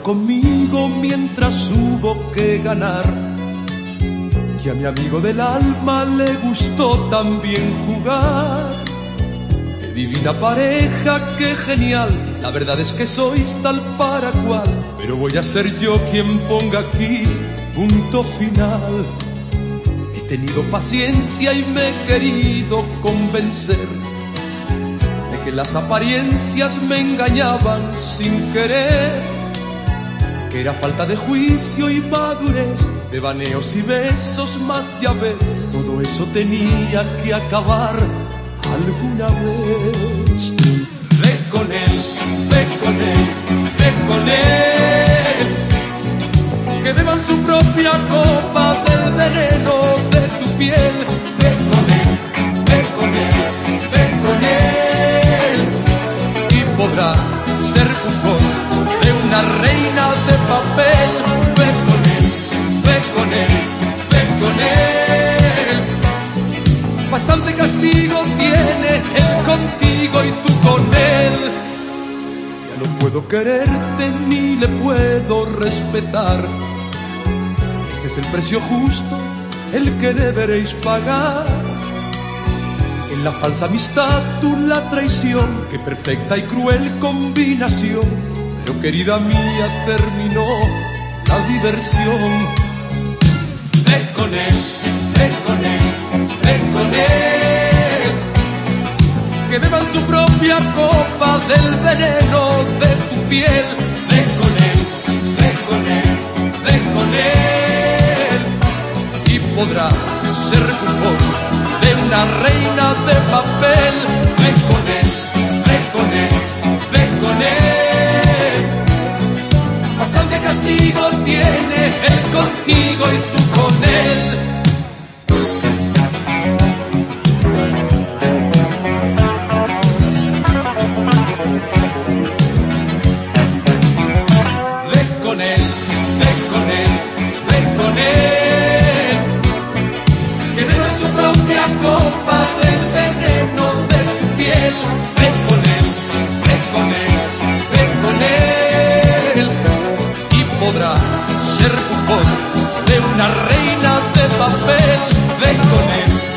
conmigo mientras hubo que ganar. Y a mi amigo del alma le gustó también jugar. Qué divina pareja, qué genial. La verdad es que sois tal para cual. Pero voy a ser yo quien ponga aquí punto final. He tenido paciencia y me he querido convencer de que las apariencias me engañaban sin querer. Que era falta de juicio y madurez, de baneos y besos más ya ves. Todo eso tenía que acabar alguna vez. Ve con él, ve con él, ve con él. Que beban su propia copa del veneno de tu piel. Ve con él, ve con él, ve con él. Y podrá Bastante castigo tiene él contigo y tú con él. Ya no puedo quererte ni le puedo respetar. Este es el precio justo, el que deberéis pagar. En la falsa amistad, tú la traición, qué perfecta y cruel combinación. Pero querida mía, terminó la diversión. Ve con él, ve con él, ve con él. Que beban su propia copa del veneno de tu piel. Ve con él, ve con él, ve con él. Y podrá ser bufón de una reina de papel. Ve con él, ve con él, ve con él. Bastante castigo tiene él contigo y tú con él. ser bufón de una reina de papel de conejo.